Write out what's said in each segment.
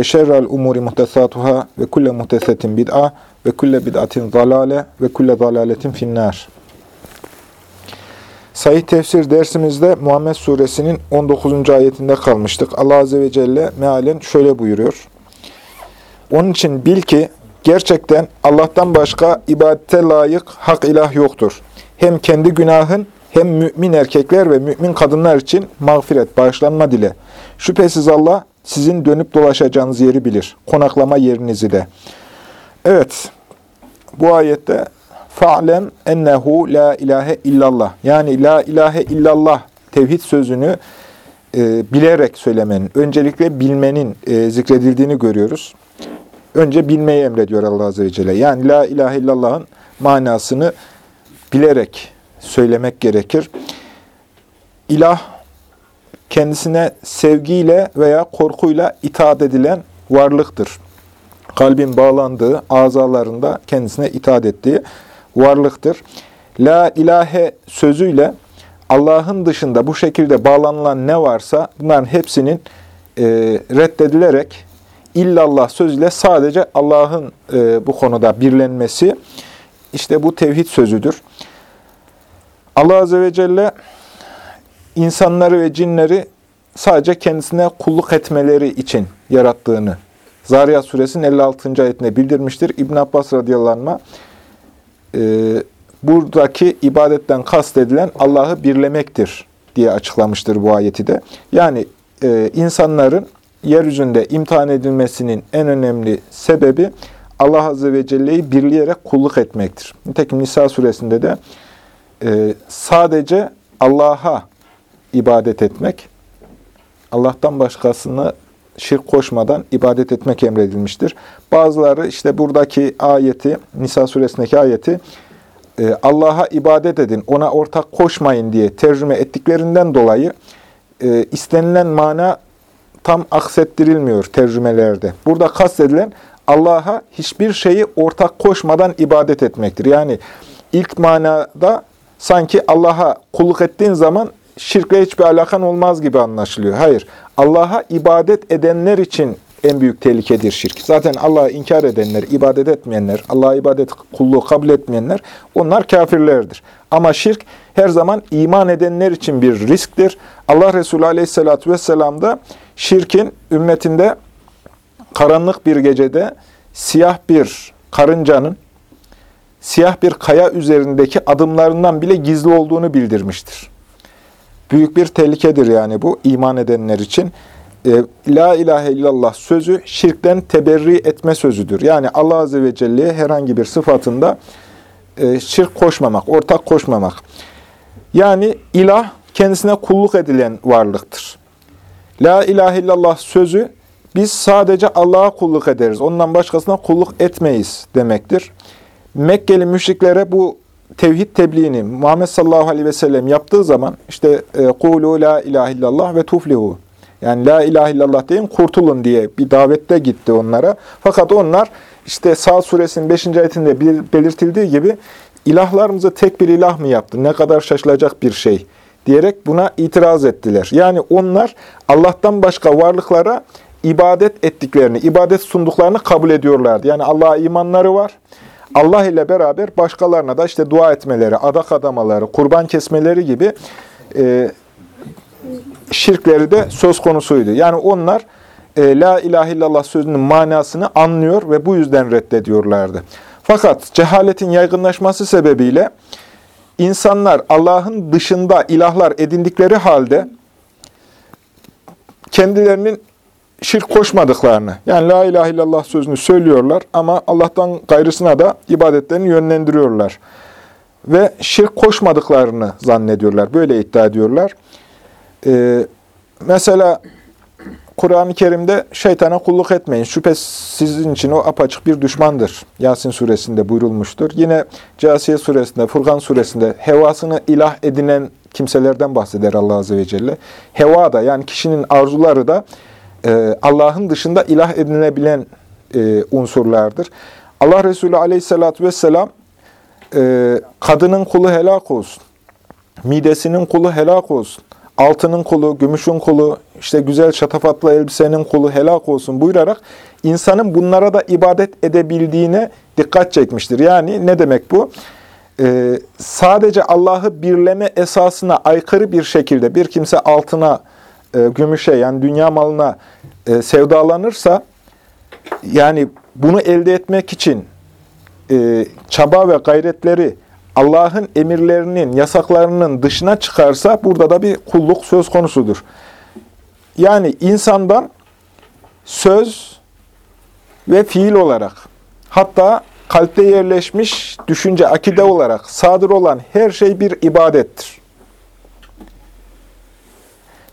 ve şerrel umuri muhtesatuhâ ve kulle muhtesetin bid'a ve kulle bid'atin zalale ve kulle zalaletin finnâr. Sahih tefsir dersimizde Muhammed Suresinin 19. ayetinde kalmıştık. Allah Azze ve Celle mealen şöyle buyuruyor. Onun için bil ki gerçekten Allah'tan başka ibadete layık hak ilah yoktur. Hem kendi günahın hem mümin erkekler ve mümin kadınlar için mağfiret, bağışlanma dile. Şüphesiz Allah sizin dönüp dolaşacağınız yeri bilir. Konaklama yerinizi de. Evet, bu ayette fa'lem ennehu la ilahe illallah. Yani la ilahe illallah tevhid sözünü e, bilerek söylemenin, öncelikle bilmenin e, zikredildiğini görüyoruz. Önce bilmeyi emrediyor Allah Azze ve Celle. Yani la ilahe illallah'ın manasını bilerek söylemek gerekir. İlah, kendisine sevgiyle veya korkuyla itaat edilen varlıktır. Kalbin bağlandığı, azalarında kendisine itaat ettiği varlıktır. La ilahe sözüyle Allah'ın dışında bu şekilde bağlanılan ne varsa bunların hepsinin e, reddedilerek illallah sözüyle sadece Allah'ın e, bu konuda birlenmesi işte bu tevhid sözüdür. Allah Azze ve Celle insanları ve cinleri sadece kendisine kulluk etmeleri için yarattığını Zariyat suresinin 56. ayetinde bildirmiştir. İbn Abbas radıyallahu e, buradaki ibadetten kastedilen Allah'ı birlemektir diye açıklamıştır bu ayeti de. Yani e, insanların yeryüzünde imtihan edilmesinin en önemli sebebi Allah Azze ve Celle'yi birleyerek kulluk etmektir. Nitekim Nisa suresinde de e, sadece Allah'a ibadet etmek, Allah'tan başkasını şirk koşmadan ibadet etmek emredilmiştir. Bazıları işte buradaki ayeti, Nisa suresindeki ayeti e, Allah'a ibadet edin, ona ortak koşmayın diye tercüme ettiklerinden dolayı e, istenilen mana tam aksettirilmiyor tercümelerde. Burada kastedilen Allah'a hiçbir şeyi ortak koşmadan ibadet etmektir. Yani ilk manada sanki Allah'a kulluk ettiğin zaman şirkle hiçbir alakan olmaz gibi anlaşılıyor. Hayır, Allah'a ibadet edenler için en büyük tehlikedir şirk. Zaten Allah'ı inkar edenler, ibadet etmeyenler, Allah'a ibadet kulluğu kabul etmeyenler, onlar kafirlerdir. Ama şirk her zaman iman edenler için bir risktir. Allah Resulü Aleyhisselatü Vesselam da şirkin ümmetinde karanlık bir gecede siyah bir karıncanın, siyah bir kaya üzerindeki adımlarından bile gizli olduğunu bildirmiştir. Büyük bir tehlikedir yani bu iman edenler için. E, La ilahe illallah sözü şirkten teberri etme sözüdür. Yani Allah Azze ve Celle'ye herhangi bir sıfatında e, şirk koşmamak, ortak koşmamak. Yani ilah kendisine kulluk edilen varlıktır. La ilahe illallah sözü biz sadece Allah'a kulluk ederiz. Ondan başkasına kulluk etmeyiz demektir. Mekkeli müşriklere bu tevhid tebliğini Muhammed sallallahu aleyhi ve sellem yaptığı zaman işte kulu e, la ilahe illallah ve tuflihu yani la ilahe illallah deyin kurtulun diye bir davette gitti onlara. Fakat onlar işte Sağ suresinin 5. ayetinde belirtildiği gibi ilahlarımızı tek bir ilah mı yaptı? Ne kadar şaşılacak bir şey diyerek buna itiraz ettiler. Yani onlar Allah'tan başka varlıklara ibadet ettiklerini, ibadet sunduklarını kabul ediyorlardı. Yani Allah'a imanları var. Allah ile beraber başkalarına da işte dua etmeleri, adak adamaları, kurban kesmeleri gibi e, şirkleri de söz konusuydu. Yani onlar e, La ilahe illallah sözünün manasını anlıyor ve bu yüzden reddediyorlardı. Fakat cehaletin yaygınlaşması sebebiyle insanlar Allah'ın dışında ilahlar edindikleri halde kendilerinin şirk koşmadıklarını, yani la ilahe illallah sözünü söylüyorlar ama Allah'tan gayrısına da ibadetlerini yönlendiriyorlar. Ve şirk koşmadıklarını zannediyorlar, böyle iddia ediyorlar. Ee, mesela Kur'an-ı Kerim'de şeytana kulluk etmeyin. Şüphesiz sizin için o apaçık bir düşmandır. Yasin suresinde buyurulmuştur. Yine Casiye suresinde, Furkan suresinde hevasını ilah edinen kimselerden bahseder Allah Azze ve Celle. Heva da yani kişinin arzuları da Allah'ın dışında ilah edinebilen e, unsurlardır. Allah Resulü aleyhissalatü vesselam e, kadının kulu helak olsun, midesinin kulu helak olsun, altının kulu, gümüşün kulu, işte güzel şatafatlı elbisenin kulu helak olsun buyurarak insanın bunlara da ibadet edebildiğine dikkat çekmiştir. Yani ne demek bu? Ee, sadece Allah'ı birleme esasına aykırı bir şekilde bir kimse altına, e, gümüşe yani dünya malına e, sevdalanırsa yani bunu elde etmek için e, çaba ve gayretleri Allah'ın emirlerinin, yasaklarının dışına çıkarsa burada da bir kulluk söz konusudur. Yani insandan söz ve fiil olarak hatta kalpte yerleşmiş düşünce, akide olarak sadır olan her şey bir ibadettir.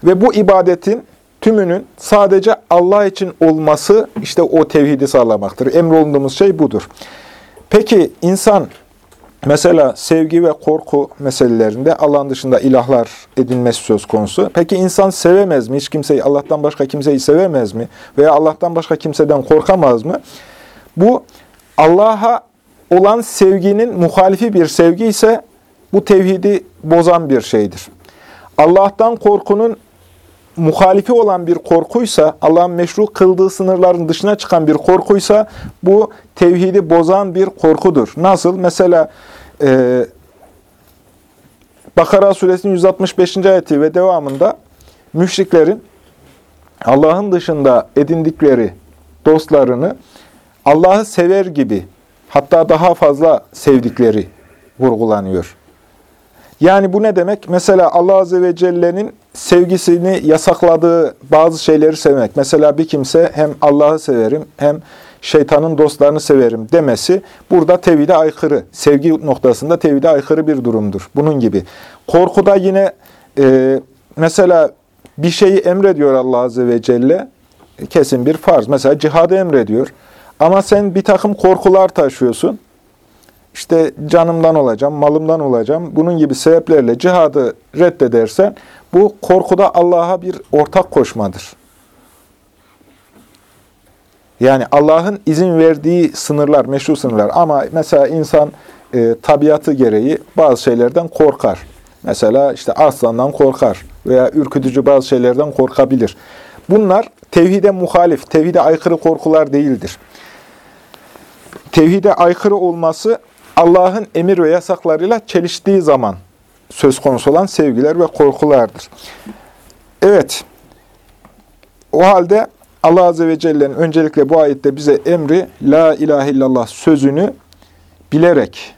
Ve bu ibadetin tümünün sadece Allah için olması işte o tevhidi sağlamaktır. Emrolunduğumuz şey budur. Peki insan mesela sevgi ve korku meselelerinde Allah'ın dışında ilahlar edinmesi söz konusu. Peki insan sevemez mi? Hiç kimseyi Allah'tan başka kimseyi sevemez mi? Veya Allah'tan başka kimseden korkamaz mı? Bu Allah'a olan sevginin muhalifi bir sevgi ise bu tevhidi bozan bir şeydir. Allah'tan korkunun muhalifi olan bir korkuysa, Allah'ın meşru kıldığı sınırların dışına çıkan bir korkuysa, bu tevhidi bozan bir korkudur. Nasıl? Mesela e, Bakara suresinin 165. ayeti ve devamında müşriklerin Allah'ın dışında edindikleri dostlarını Allah'ı sever gibi, hatta daha fazla sevdikleri vurgulanıyor. Yani bu ne demek? Mesela Allah Azze ve Celle'nin sevgisini yasakladığı bazı şeyleri sevmek. Mesela bir kimse hem Allah'ı severim hem şeytanın dostlarını severim demesi burada tevhide aykırı. Sevgi noktasında tevhide aykırı bir durumdur. Bunun gibi. Korkuda yine e, mesela bir şeyi emrediyor Allah Azze ve Celle. Kesin bir farz. Mesela cihadı emrediyor. Ama sen bir takım korkular taşıyorsun işte canımdan olacağım, malımdan olacağım, bunun gibi sebeplerle cihadı reddedersen, bu korkuda Allah'a bir ortak koşmadır. Yani Allah'ın izin verdiği sınırlar, meşru sınırlar. Ama mesela insan e, tabiatı gereği bazı şeylerden korkar. Mesela işte aslandan korkar veya ürkütücü bazı şeylerden korkabilir. Bunlar tevhide muhalif, tevhide aykırı korkular değildir. Tevhide aykırı olması Allah'ın emir ve yasaklarıyla çeliştiği zaman söz konusu olan sevgiler ve korkulardır. Evet, o halde Allah Azze ve Celle'nin öncelikle bu ayette bize emri, La ilahe illallah sözünü bilerek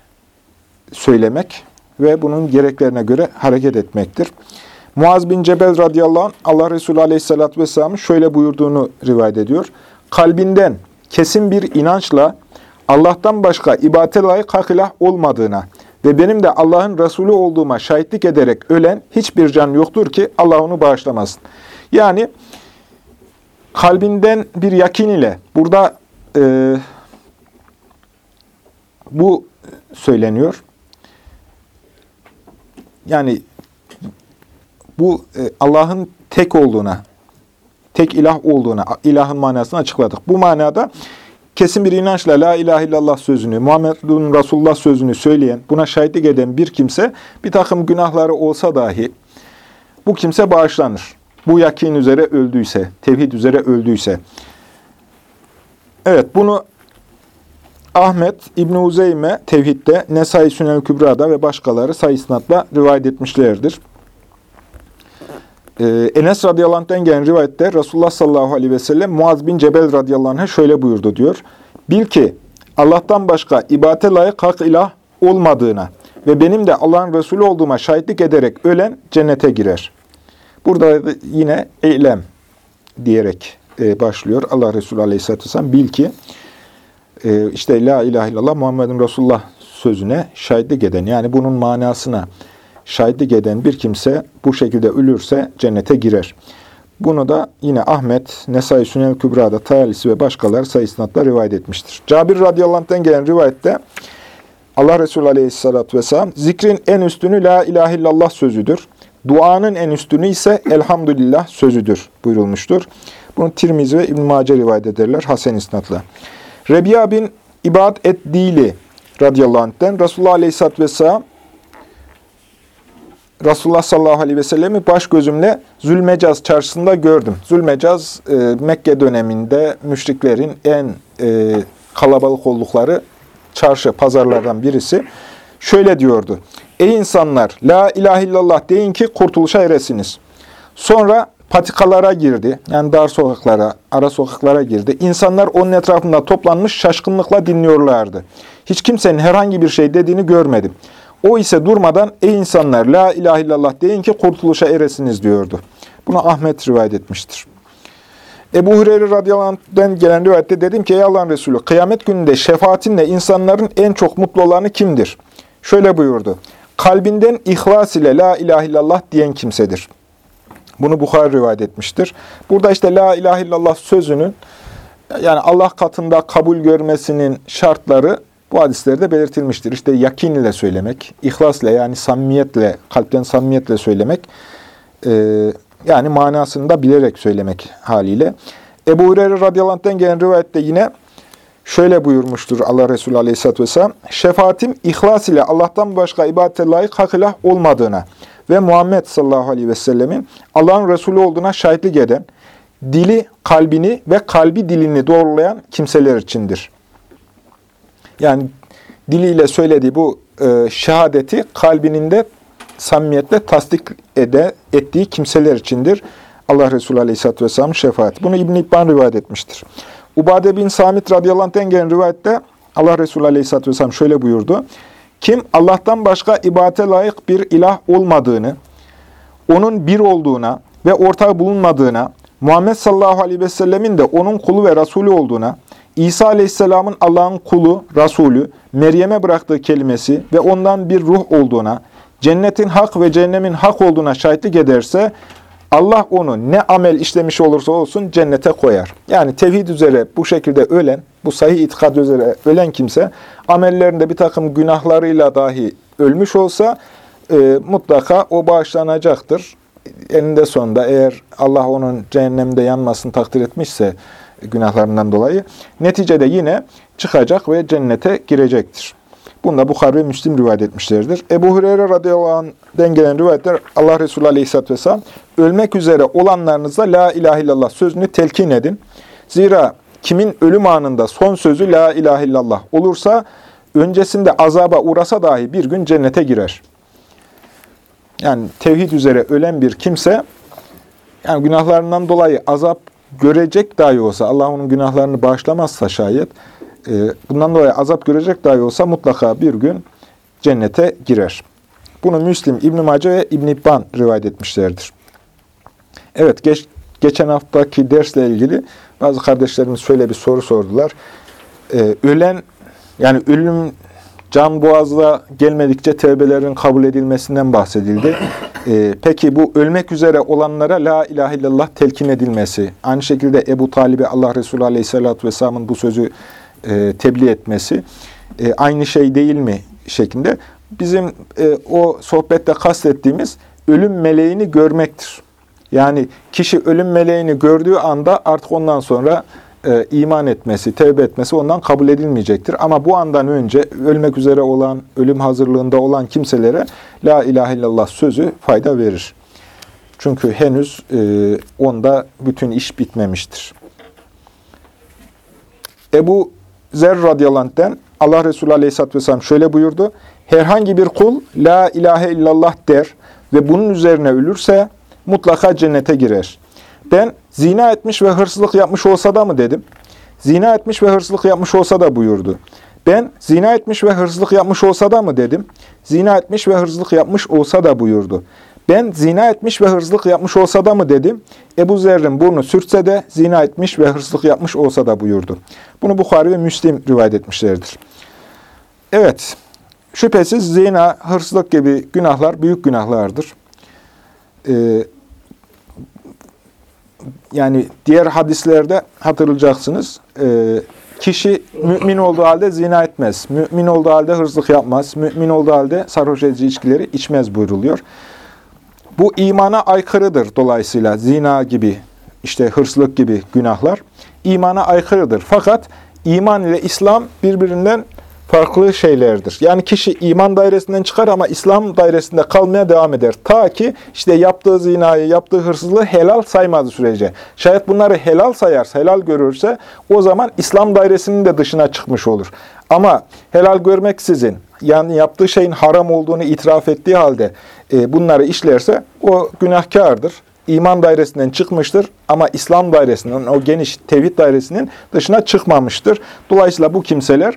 söylemek ve bunun gereklerine göre hareket etmektir. Muaz bin Cebel radıyallahu anh, Allah Resulü aleyhissalatü vesselamın şöyle buyurduğunu rivayet ediyor. Kalbinden kesin bir inançla Allah'tan başka ibadete layık hak ilah olmadığına ve benim de Allah'ın Resulü olduğuma şahitlik ederek ölen hiçbir can yoktur ki Allah onu bağışlamasın. Yani kalbinden bir yakin ile burada e, bu söyleniyor. Yani bu e, Allah'ın tek olduğuna, tek ilah olduğuna, ilahın manasını açıkladık. Bu manada kesin bir inançla la ilahe illallah sözünü, Muhammedun Resulullah sözünü söyleyen, buna şahitlik eden bir kimse bir takım günahları olsa dahi bu kimse bağışlanır. Bu yakin üzere öldüyse, tevhid üzere öldüyse. Evet bunu Ahmet İbn Uzeyme tevhidde, Nesai Sünel Kübra'da ve başkaları sayısınatla rivayet etmişlerdir. Ee, Enes radıyallahu anh'ten gelen rivayette Resulullah sallallahu aleyhi ve sellem Muaz bin Cebel radıyallahu anh'a şöyle buyurdu diyor. Bil ki Allah'tan başka ibadete layık hak ilah olmadığına ve benim de Allah'ın Resulü olduğuma şahitlik ederek ölen cennete girer. Burada yine eylem diyerek e, başlıyor Allah Resulü aleyhisselatü vesselam. Bil ki e, işte la ilahe illallah Muhammedun Resulullah sözüne şahitlik eden yani bunun manasına şahitlik eden bir kimse bu şekilde ölürse cennete girer. Bunu da yine Ahmet, Nesai Sünel Kübra'da, Tayalisi ve başkaları sayısınatla rivayet etmiştir. Cabir radıyallahu gelen rivayette Allah Resulü aleyhissalatü vesselam zikrin en üstünü la ilahe illallah sözüdür. Duanın en üstünü ise elhamdülillah sözüdür buyurulmuştur. Bunu Tirmizi ve İbn-i Mace rivayet ederler Hasen İsnat'la. Rebiya bin İbad et-Dili radıyallahu anh'ten Resulullah aleyhissalatü vesselam Resulullah sallallahu aleyhi ve sellemi baş gözümle Zülmecaz çarşısında gördüm. Zülmecaz e, Mekke döneminde müşriklerin en e, kalabalık oldukları çarşı, pazarlardan birisi. Şöyle diyordu. Ey insanlar, la ilahe illallah deyin ki kurtuluşa eresiniz. Sonra patikalara girdi. Yani dar sokaklara, ara sokaklara girdi. İnsanlar onun etrafında toplanmış şaşkınlıkla dinliyorlardı. Hiç kimsenin herhangi bir şey dediğini görmedim. O ise durmadan ey insanlar la ilahe illallah deyin ki kurtuluşa eresiniz diyordu. Bunu Ahmet rivayet etmiştir. Ebu Hureyre radıyallahu gelen rivayette dedim ki ey Allah'ın Resulü kıyamet gününde şefaatinle insanların en çok mutlu olanı kimdir? Şöyle buyurdu. Kalbinden ihlas ile la ilahe illallah diyen kimsedir. Bunu Bukhari rivayet etmiştir. Burada işte la ilahe illallah sözünün yani Allah katında kabul görmesinin şartları bu hadislerde belirtilmiştir. İşte yakin ile söylemek, ihlasla yani samimiyetle, kalpten samimiyetle söylemek, e, yani manasını da bilerek söylemek haliyle. Ebu Hureyre radıyallahu gelen rivayette yine şöyle buyurmuştur Allah Resulü aleyhisselatü vesselam. Şefaatim ihlas ile Allah'tan başka ibadete layık hak ilah olmadığına ve Muhammed sallallahu aleyhi ve sellemin Allah'ın Resulü olduğuna şahitlik eden, dili, kalbini ve kalbi dilini doğrulayan kimseler içindir. Yani diliyle söylediği bu e, şehadeti kalbinin de samimiyetle tasdik ede, ettiği kimseler içindir. Allah Resulü Aleyhisselatü Vesselam'ın şefaati. Bunu İbn-i İbban rivayet etmiştir. Ubade bin Samit radıyallahu anh'ten gelen rivayette Allah Resulü Aleyhisselatü Vesselam şöyle buyurdu. Kim Allah'tan başka ibadete layık bir ilah olmadığını, onun bir olduğuna ve ortağı bulunmadığına, Muhammed sallallahu aleyhi ve sellemin de onun kulu ve Resulü olduğuna, İsa aleyhisselamın Allah'ın kulu, Resulü, Meryem'e bıraktığı kelimesi ve ondan bir ruh olduğuna, cennetin hak ve cehennemin hak olduğuna şahitlik ederse, Allah onu ne amel işlemiş olursa olsun cennete koyar. Yani tevhid üzere bu şekilde ölen, bu sahih itikad üzere ölen kimse, amellerinde bir takım günahlarıyla dahi ölmüş olsa, e, mutlaka o bağışlanacaktır. Eninde sonunda eğer Allah onun cehennemde yanmasını takdir etmişse, günahlarından dolayı. Neticede yine çıkacak ve cennete girecektir. Bunu da Bukhari ve Müslim rivayet etmişlerdir. Ebu Hureyre radıyallahu anh'den gelen rivayetler Allah Resulü aleyhisselatü vesselam ölmek üzere olanlarınızda la ilahe illallah sözünü telkin edin. Zira kimin ölüm anında son sözü la ilahe illallah olursa öncesinde azaba uğrasa dahi bir gün cennete girer. Yani tevhid üzere ölen bir kimse yani günahlarından dolayı azap görecek dahi olsa, Allah onun günahlarını bağışlamazsa şayet, e, bundan dolayı azap görecek dahi olsa mutlaka bir gün cennete girer. Bunu Müslim, İbn-i Mace ve İbn-i İbban rivayet etmişlerdir. Evet, geç, geçen haftaki dersle ilgili bazı kardeşlerimiz şöyle bir soru sordular. Ee, ölen, yani ölüm can boğazla gelmedikçe tevbelerin kabul edilmesinden bahsedildi. Ee, peki bu ölmek üzere olanlara la ilahe illallah telkin edilmesi, aynı şekilde Ebu Talib'e Allah Resulü Aleyhisselatü Vesselam'ın bu sözü e, tebliğ etmesi e, aynı şey değil mi şeklinde. Bizim e, o sohbette kastettiğimiz ölüm meleğini görmektir. Yani kişi ölüm meleğini gördüğü anda artık ondan sonra e, iman etmesi, tevbe etmesi ondan kabul edilmeyecektir. Ama bu andan önce ölmek üzere olan, ölüm hazırlığında olan kimselere La ilahe illallah sözü fayda verir. Çünkü henüz e, onda bütün iş bitmemiştir. Ebu Zer radıyallahu Allah Resulü aleyhisselatü vesselam şöyle buyurdu. Herhangi bir kul La ilahe illallah der ve bunun üzerine ölürse mutlaka cennete girer. Ben zina etmiş ve hırsızlık yapmış olsa da mı dedim. Zina etmiş ve hırsızlık yapmış olsa da buyurdu. Ben zina etmiş ve hırsızlık yapmış olsa da mı dedim. Zina etmiş ve hırsızlık yapmış olsa da buyurdu. Ben zina etmiş ve hırsızlık yapmış olsa da mı dedim. Ebu Zerrin burnu sürtse de zina etmiş ve hırsızlık yapmış olsa da buyurdu. Bunu Bukhari ve Müslim rivayet etmişlerdir. Evet, şüphesiz zina, hırsızlık gibi günahlar büyük günahlardır. Ee, yani diğer hadislerde hatırlayacaksınız. E, kişi mümin olduğu halde zina etmez. Mümin olduğu halde hırsızlık yapmaz. Mümin olduğu halde sarhoş edici içkileri içmez buyruluyor. Bu imana aykırıdır dolayısıyla zina gibi, işte hırsızlık gibi günahlar imana aykırıdır. Fakat iman ile İslam birbirinden farklı şeylerdir. Yani kişi iman dairesinden çıkar ama İslam dairesinde kalmaya devam eder. Ta ki işte yaptığı zinayı, yaptığı hırsızlığı helal saymadığı sürece. Şayet bunları helal sayarsa, helal görürse o zaman İslam dairesinin de dışına çıkmış olur. Ama helal görmeksizin, yani yaptığı şeyin haram olduğunu itiraf ettiği halde e, bunları işlerse o günahkardır. İman dairesinden çıkmıştır ama İslam dairesinden, o geniş tevhid dairesinin dışına çıkmamıştır. Dolayısıyla bu kimseler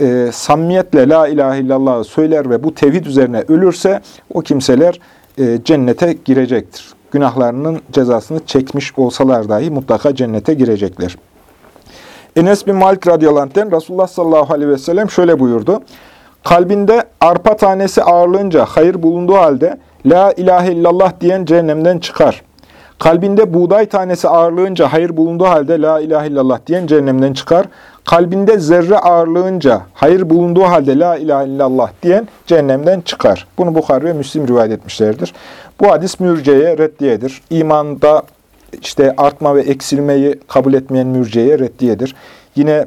e, samimiyetle la ilahe illallah söyler ve bu tevhid üzerine ölürse o kimseler e, cennete girecektir. Günahlarının cezasını çekmiş olsalar dahi mutlaka cennete girecekler. Enes bin Malik radıyallahu Resulullah sallallahu aleyhi ve sellem şöyle buyurdu. Kalbinde arpa tanesi ağırlığınca hayır bulunduğu halde La ilahe illallah diyen cehennemden çıkar. Kalbinde buğday tanesi ağırlığınca hayır bulunduğu halde La ilahe illallah diyen cehennemden çıkar. Kalbinde zerre ağırlığınca hayır bulunduğu halde La ilahe illallah diyen cehennemden çıkar. Bunu Bukhari ve Müslim rivayet etmişlerdir. Bu hadis mürceye reddiyedir. İmanda işte artma ve eksilmeyi kabul etmeyen mürceye reddiyedir. Yine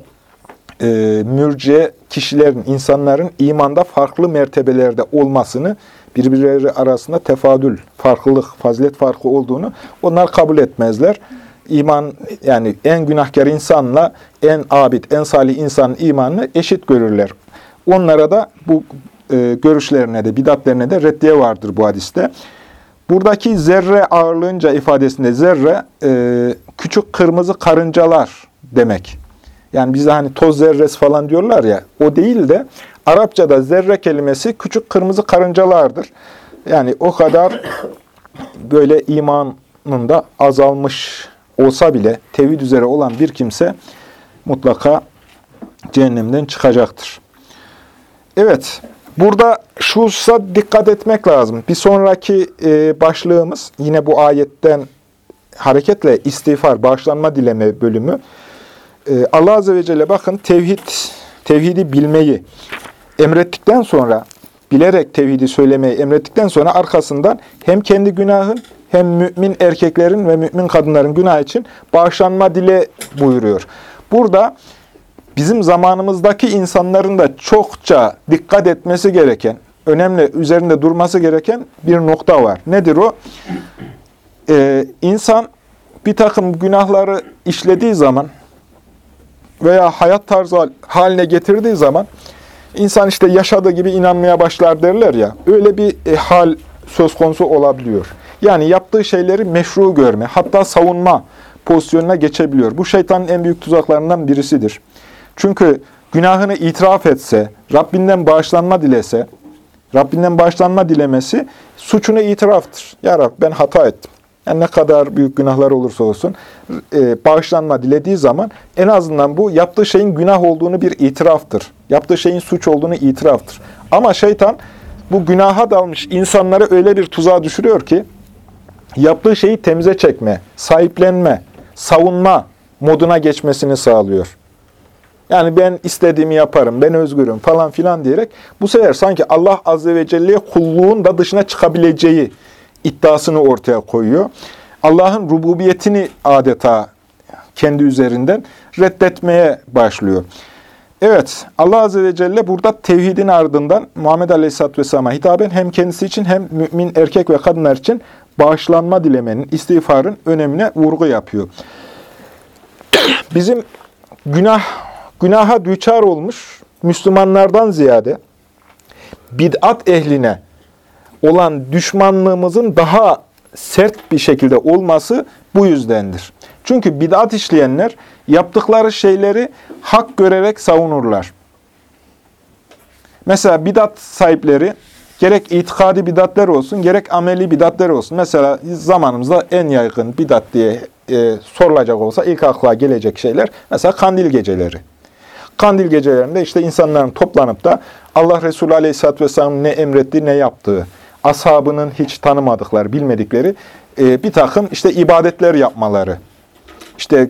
e, mürciye kişilerin, insanların imanda farklı mertebelerde olmasını, birbirleri arasında tefadül, farklılık, fazilet farkı olduğunu onlar kabul etmezler. İman yani en günahkar insanla en abid, en salih insanın imanını eşit görürler. Onlara da bu e, görüşlerine de, bidatlerine de reddiye vardır bu hadiste. Buradaki zerre ağırlığınca ifadesinde zerre e, küçük kırmızı karıncalar demek. Yani bize hani toz zerresi falan diyorlar ya, o değil de Arapçada zerre kelimesi küçük kırmızı karıncalardır. Yani o kadar böyle imanında azalmış olsa bile tevhid üzere olan bir kimse mutlaka cehennemden çıkacaktır. Evet, burada şu hususa dikkat etmek lazım. Bir sonraki e, başlığımız yine bu ayetten hareketle istiğfar, bağışlanma dileme bölümü. E, Allah Azze ve Celle bakın tevhid, tevhidi bilmeyi emrettikten sonra, bilerek tevhidi söylemeyi emrettikten sonra arkasından hem kendi günahın hem mümin erkeklerin ve mümin kadınların günah için bağışlanma dile buyuruyor. Burada bizim zamanımızdaki insanların da çokça dikkat etmesi gereken, önemli üzerinde durması gereken bir nokta var. Nedir o? Ee, insan bir takım günahları işlediği zaman veya hayat tarzı haline getirdiği zaman insan işte yaşadığı gibi inanmaya başlar derler ya, öyle bir e, hal söz konusu olabiliyor. Yani yaptığı şeyleri meşru görme, hatta savunma pozisyonuna geçebiliyor. Bu şeytanın en büyük tuzaklarından birisidir. Çünkü günahını itiraf etse, Rabbinden bağışlanma dilese, Rabbinden bağışlanma dilemesi suçunu itiraftır. Ya Rab ben hata ettim. Yani ne kadar büyük günahlar olursa olsun e, bağışlanma dilediği zaman en azından bu yaptığı şeyin günah olduğunu bir itiraftır. Yaptığı şeyin suç olduğunu itiraftır. Ama şeytan bu günaha dalmış insanları öyle bir tuzağa düşürüyor ki yaptığı şeyi temize çekme, sahiplenme, savunma moduna geçmesini sağlıyor. Yani ben istediğimi yaparım, ben özgürüm falan filan diyerek bu sefer sanki Allah Azze ve Celle'ye kulluğun da dışına çıkabileceği iddiasını ortaya koyuyor. Allah'ın rububiyetini adeta kendi üzerinden reddetmeye başlıyor. Evet, Allah Azze ve Celle burada tevhidin ardından Muhammed Aleyhisselatü Vesselam'a hitaben hem kendisi için hem mümin erkek ve kadınlar için bağışlanma dilemenin, istiğfarın önemine vurgu yapıyor. Bizim günah, günaha düçar olmuş Müslümanlardan ziyade bid'at ehline olan düşmanlığımızın daha sert bir şekilde olması bu yüzdendir. Çünkü bid'at işleyenler yaptıkları şeyleri hak görerek savunurlar. Mesela bidat sahipleri gerek itikadi bidatler olsun, gerek ameli bidatler olsun. Mesela zamanımızda en yaygın bidat diye e, sorulacak olsa ilk akla gelecek şeyler mesela kandil geceleri. Kandil gecelerinde işte insanların toplanıp da Allah Resulü Aleyhisselatü Vesselam ne emrettiği, ne yaptığı, ashabının hiç tanımadıkları, bilmedikleri e, bir takım işte ibadetler yapmaları. İşte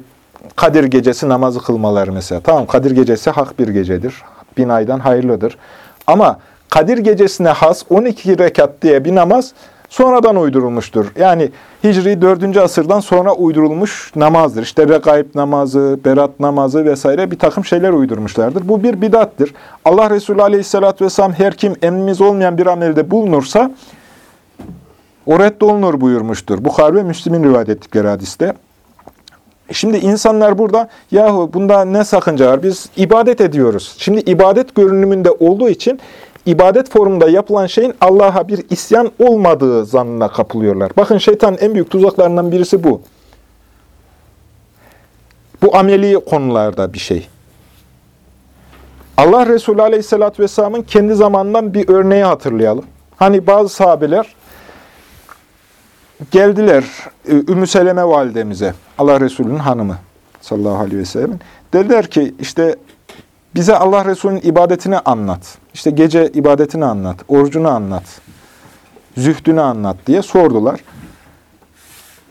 Kadir gecesi namazı kılmaları mesela. Tamam Kadir gecesi hak bir gecedir. Bin aydan hayırlıdır. Ama Kadir gecesine has 12 rekat diye bir namaz sonradan uydurulmuştur. Yani Hicri 4. asırdan sonra uydurulmuş namazdır. İşte regaib namazı, berat namazı vesaire bir takım şeyler uydurmuşlardır. Bu bir bidattır. Allah Resulü Aleyhisselatü vesselam her kim emrimiz olmayan bir amelde bulunursa o reddolunur buyurmuştur. Bukhari ve Müslim'in rivayet ettikleri hadiste. Şimdi insanlar burada yahu bunda ne sakınca var? Biz ibadet ediyoruz. Şimdi ibadet görünümünde olduğu için ibadet formunda yapılan şeyin Allah'a bir isyan olmadığı zannına kapılıyorlar. Bakın şeytanın en büyük tuzaklarından birisi bu. Bu ameli konularda bir şey. Allah Resulü Aleyhisselatü Vesselam'ın kendi zamanından bir örneği hatırlayalım. Hani bazı sahabeler geldiler e, Ümmü Seleme validemize, Allah Resulü'nün hanımı sallallahu aleyhi ve sellem. Dediler ki işte bize Allah Resulü'nün ibadetini anlat. İşte gece ibadetini anlat, orucunu anlat, zühdünü anlat diye sordular.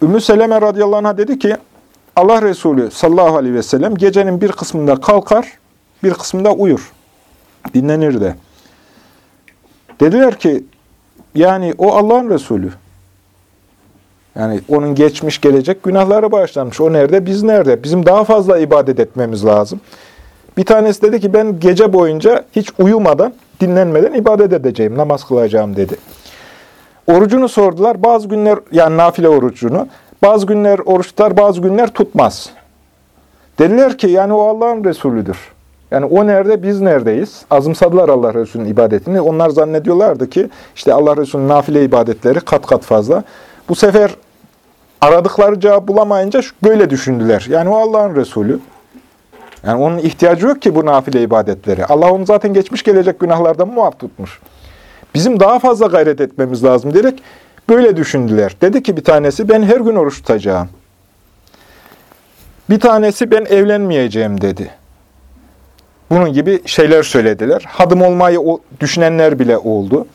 Ümmü Seleme radıyallahu anh'a dedi ki, Allah Resulü sallallahu aleyhi ve sellem gecenin bir kısmında kalkar, bir kısmında uyur. Dinlenir de. Dediler ki, yani o Allah'ın Resulü. Yani onun geçmiş gelecek günahları bağışlanmış. O nerede, biz nerede? Bizim daha fazla ibadet etmemiz lazım. Bir tanesi dedi ki ben gece boyunca hiç uyumadan, dinlenmeden ibadet edeceğim, namaz kılacağım dedi. Orucunu sordular. Bazı günler, yani nafile orucunu, bazı günler oruç tutar, bazı günler tutmaz. Dediler ki yani o Allah'ın Resulüdür. Yani o nerede, biz neredeyiz? Azımsadılar Allah Resulü'nün ibadetini. Onlar zannediyorlardı ki işte Allah Resulü'nün nafile ibadetleri kat kat fazla. Bu sefer aradıkları cevap bulamayınca böyle düşündüler. Yani o Allah'ın Resulü. Yani onun ihtiyacı yok ki bu nafile ibadetleri. Allah onu zaten geçmiş gelecek günahlardan muaf tutmuş. Bizim daha fazla gayret etmemiz lazım diyerek böyle düşündüler. Dedi ki bir tanesi ben her gün oruç tutacağım. Bir tanesi ben evlenmeyeceğim dedi. Bunun gibi şeyler söylediler. Hadım olmayı düşünenler bile oldu.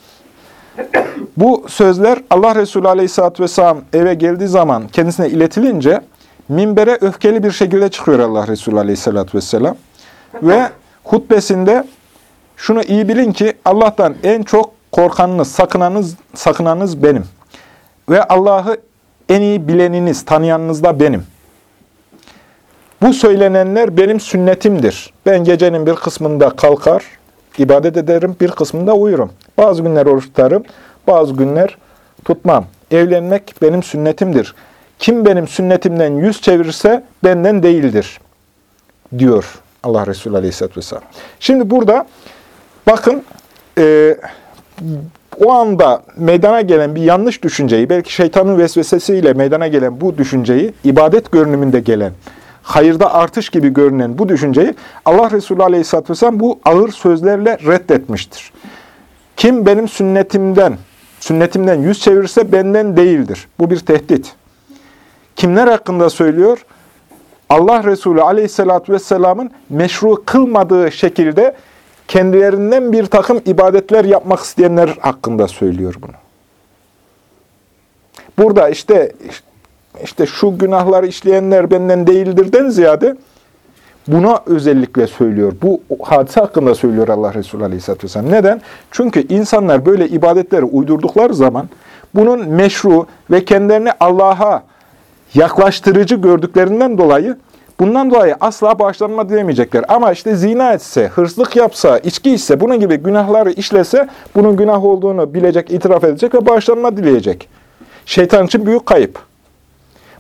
Bu sözler Allah Resulü Aleyhisselatü Vesselam eve geldiği zaman kendisine iletilince minbere öfkeli bir şekilde çıkıyor Allah Resulü Aleyhisselatü Vesselam. Ve hutbesinde şunu iyi bilin ki Allah'tan en çok korkanınız, sakınanız, sakınanız benim. Ve Allah'ı en iyi bileniniz, tanıyanınız da benim. Bu söylenenler benim sünnetimdir. Ben gecenin bir kısmında kalkar, ibadet ederim, bir kısmında uyurum. Bazı günler oruç tutarım, bazı günler tutmam. Evlenmek benim sünnetimdir. Kim benim sünnetimden yüz çevirirse benden değildir, diyor Allah Resulü Aleyhisselatü Vesselam. Şimdi burada bakın e, o anda meydana gelen bir yanlış düşünceyi, belki şeytanın vesvesesiyle meydana gelen bu düşünceyi, ibadet görünümünde gelen, hayırda artış gibi görünen bu düşünceyi Allah Resulü Aleyhisselatü Vesselam bu ağır sözlerle reddetmiştir. Kim benim sünnetimden, sünnetimden yüz çevirirse benden değildir. Bu bir tehdit. Kimler hakkında söylüyor? Allah Resulü Aleyhisselatü Vesselam'ın meşru kılmadığı şekilde kendilerinden bir takım ibadetler yapmak isteyenler hakkında söylüyor bunu. Burada işte işte şu günahları işleyenler benden değildirden ziyade buna özellikle söylüyor. Bu hadise hakkında söylüyor Allah Resulü Aleyhisselatü Vesselam. Neden? Çünkü insanlar böyle ibadetleri uydurdukları zaman bunun meşru ve kendilerini Allah'a yaklaştırıcı gördüklerinden dolayı bundan dolayı asla bağışlanma dilemeyecekler. Ama işte zina etse, hırsızlık yapsa, içki ise, bunun gibi günahları işlese bunun günah olduğunu bilecek, itiraf edecek ve bağışlanma dileyecek. Şeytan için büyük kayıp.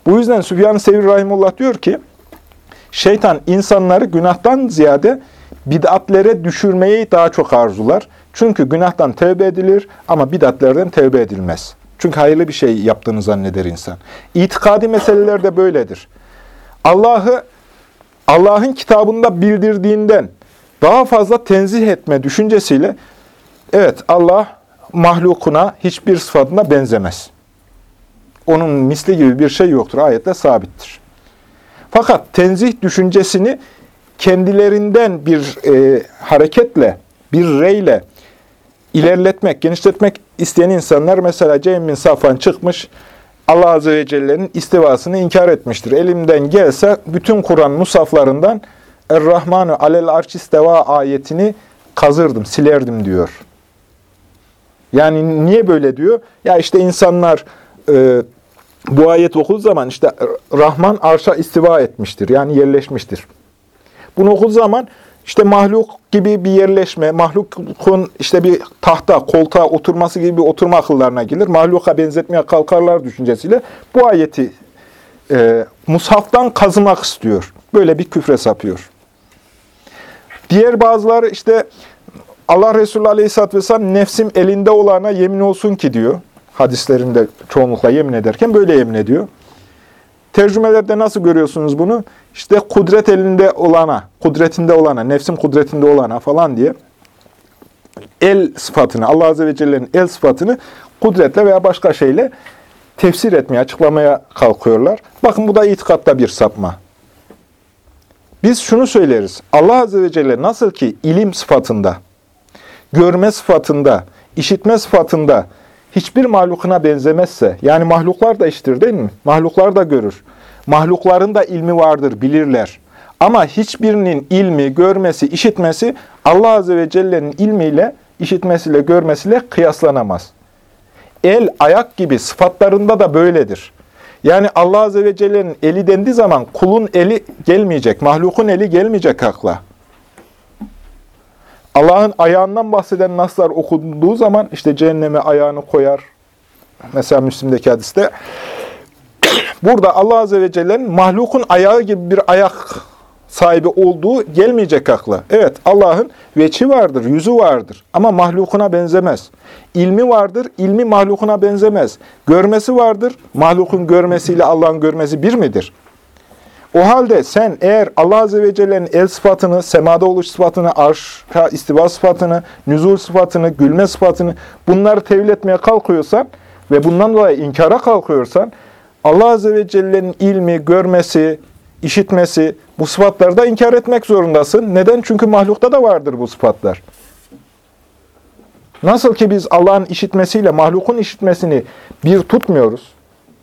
Bu yüzden Süfyan-ı Sevri Rahimullah diyor ki, şeytan insanları günahtan ziyade bid'atlere düşürmeyi daha çok arzular. Çünkü günahtan tevbe edilir ama bid'atlerden tevbe edilmez. Çünkü hayırlı bir şey yaptığını zanneder insan. İtikadi meseleler de böyledir. Allah'ı Allah'ın kitabında bildirdiğinden daha fazla tenzih etme düşüncesiyle evet Allah mahlukuna hiçbir sıfatına benzemez. Onun misli gibi bir şey yoktur. Ayette sabittir. Fakat tenzih düşüncesini kendilerinden bir e, hareketle, bir reyle ilerletmek, genişletmek isteyen insanlar mesela Cem bin Safan çıkmış, Allah Azze ve Celle'nin istivasını inkar etmiştir. Elimden gelse bütün Kur'an musaflarından Er-Rahmanu alel arş isteva ayetini kazırdım, silerdim diyor. Yani niye böyle diyor? Ya işte insanlar e, bu ayet okuduğu zaman işte Rahman arşa istiva etmiştir. Yani yerleşmiştir. Bunu okuduğu zaman işte mahluk gibi bir yerleşme, mahlukun işte bir tahta, koltuğa oturması gibi bir oturma akıllarına gelir. Mahluka benzetmeye kalkarlar düşüncesiyle bu ayeti e, mushaftan kazımak istiyor. Böyle bir küfre sapıyor. Diğer bazıları işte Allah Resulü Aleyhisselatü Vesselam nefsim elinde olana yemin olsun ki diyor. Hadislerinde çoğunlukla yemin ederken böyle yemin ediyor. Tercümelerde nasıl görüyorsunuz bunu? İşte kudret elinde olana, kudretinde olana, nefsin kudretinde olana falan diye el sıfatını, Allah Azze ve Celle'nin el sıfatını kudretle veya başka şeyle tefsir etmeye, açıklamaya kalkıyorlar. Bakın bu da itikatta bir sapma. Biz şunu söyleriz. Allah Azze ve Celle nasıl ki ilim sıfatında, görme sıfatında, işitme sıfatında hiçbir mahlukuna benzemezse, yani mahluklar da işitir değil mi? Mahluklar da görür. Mahlukların da ilmi vardır, bilirler. Ama hiçbirinin ilmi, görmesi, işitmesi Allah Azze ve Celle'nin ilmiyle, işitmesiyle, görmesiyle kıyaslanamaz. El, ayak gibi sıfatlarında da böyledir. Yani Allah Azze ve Celle'nin eli dendiği zaman kulun eli gelmeyecek, mahlukun eli gelmeyecek akla. Allah'ın ayağından bahseden naslar okunduğu zaman işte cehenneme ayağını koyar. Mesela Müslim'deki hadiste. Burada Allah Azze ve Celle'nin mahlukun ayağı gibi bir ayak sahibi olduğu gelmeyecek akla. Evet Allah'ın veçi vardır, yüzü vardır ama mahlukuna benzemez. İlmi vardır, ilmi mahlukuna benzemez. Görmesi vardır, mahlukun görmesiyle Allah'ın görmesi bir midir? O halde sen eğer Allah Azze ve Celle'nin el sıfatını, semada oluş sıfatını, arşa istiva sıfatını, nüzul sıfatını, gülme sıfatını bunları tevil etmeye kalkıyorsan ve bundan dolayı inkara kalkıyorsan Allah Azze ve Celle'nin ilmi, görmesi, işitmesi bu sıfatları da inkar etmek zorundasın. Neden? Çünkü mahlukta da vardır bu sıfatlar. Nasıl ki biz Allah'ın işitmesiyle mahlukun işitmesini bir tutmuyoruz.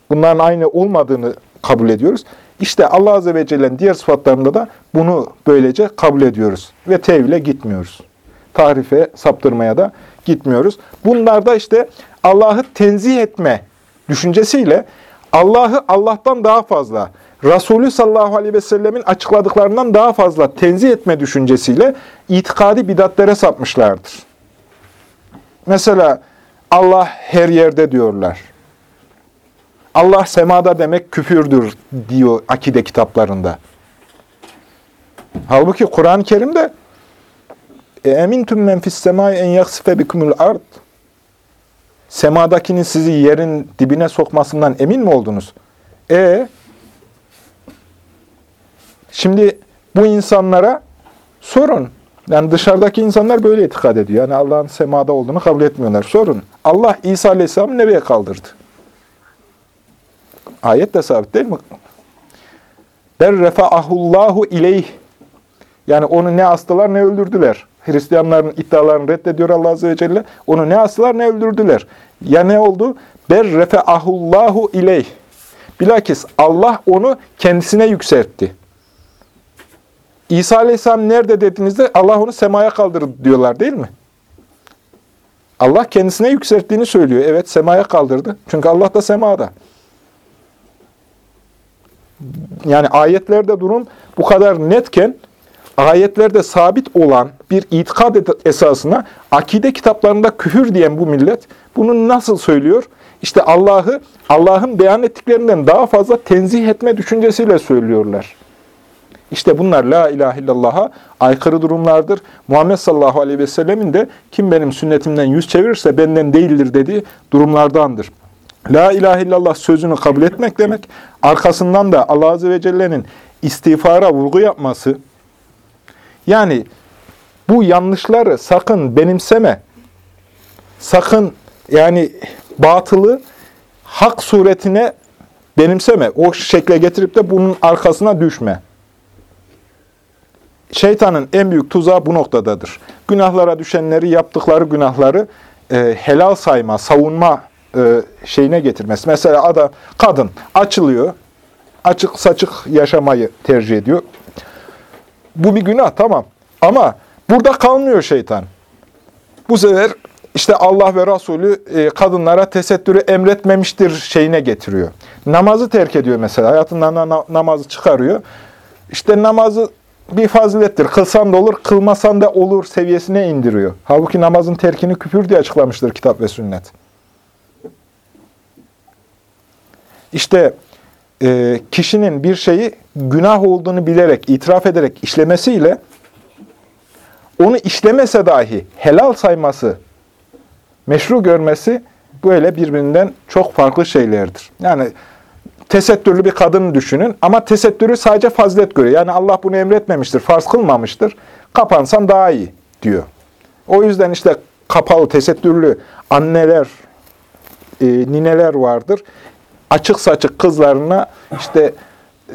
Bunların aynı olmadığını kabul ediyoruz. İşte Allah Azze ve Celle'nin diğer sıfatlarında da bunu böylece kabul ediyoruz. Ve tevhile gitmiyoruz. Tarife, saptırmaya da gitmiyoruz. Bunlarda işte Allah'ı tenzih etme düşüncesiyle Allah'ı Allah'tan daha fazla, Resulü sallallahu aleyhi ve sellemin açıkladıklarından daha fazla tenzih etme düşüncesiyle itikadi bidatlere sapmışlardır. Mesela Allah her yerde diyorlar. Allah semada demek küfürdür diyor akide kitaplarında. Halbuki Kur'an-ı Kerim'de emintum men fis semai en yaksife bikumul ard Semadakinin sizi yerin dibine sokmasından emin mi oldunuz? E Şimdi bu insanlara sorun. Yani dışarıdaki insanlar böyle itikad ediyor. Yani Allah'ın semada olduğunu kabul etmiyorlar. Sorun. Allah İsa Aleyhisselam'ı nereye kaldırdı? Ayet de sabit değil mi? Der refa'ahullahu ileyh. Yani onu ne astılar ne öldürdüler. Hristiyanların iddialarını reddediyor Allah Azze ve Celle. Onu ne astılar ne öldürdüler. Ya ne oldu? Der refa'ahullahu ileyh. Bilakis Allah onu kendisine yükseltti. İsa Aleyhisselam nerede dediğinizde Allah onu semaya kaldırdı diyorlar değil mi? Allah kendisine yükselttiğini söylüyor. Evet semaya kaldırdı. Çünkü Allah da semada. Yani ayetlerde durum bu kadar netken ayetlerde sabit olan bir itikad esasına akide kitaplarında küfür diyen bu millet bunu nasıl söylüyor? İşte Allah'ı Allah'ın beyan ettiklerinden daha fazla tenzih etme düşüncesiyle söylüyorlar. İşte bunlar la ilahe illallah'a aykırı durumlardır. Muhammed sallallahu aleyhi ve sellemin de kim benim sünnetimden yüz çevirirse benden değildir dediği durumlardandır. La ilahe illallah sözünü kabul etmek demek, arkasından da Allah Azze ve Celle'nin istiğfara vurgu yapması, yani bu yanlışları sakın benimseme, sakın yani batılı hak suretine benimseme, o şekle getirip de bunun arkasına düşme. Şeytanın en büyük tuzağı bu noktadadır. Günahlara düşenleri, yaptıkları günahları e, helal sayma, savunma e, şeyine getirmesi. Mesela adam, kadın açılıyor, açık saçık yaşamayı tercih ediyor. Bu bir günah tamam. Ama burada kalmıyor şeytan. Bu sefer işte Allah ve Resulü e, kadınlara tesettürü emretmemiştir şeyine getiriyor. Namazı terk ediyor mesela. Hayatından na namazı çıkarıyor. İşte namazı bir fazilettir. Kılsan da olur, kılmasan da olur seviyesine indiriyor. Halbuki namazın terkini küfür diye açıklamıştır kitap ve sünnet. İşte e, kişinin bir şeyi günah olduğunu bilerek, itiraf ederek işlemesiyle onu işlemese dahi helal sayması, meşru görmesi böyle birbirinden çok farklı şeylerdir. Yani tesettürlü bir kadın düşünün ama tesettürü sadece fazilet görüyor. Yani Allah bunu emretmemiştir, farz kılmamıştır. Kapansan daha iyi diyor. O yüzden işte kapalı, tesettürlü anneler, e, nineler vardır. Açık saçık kızlarına işte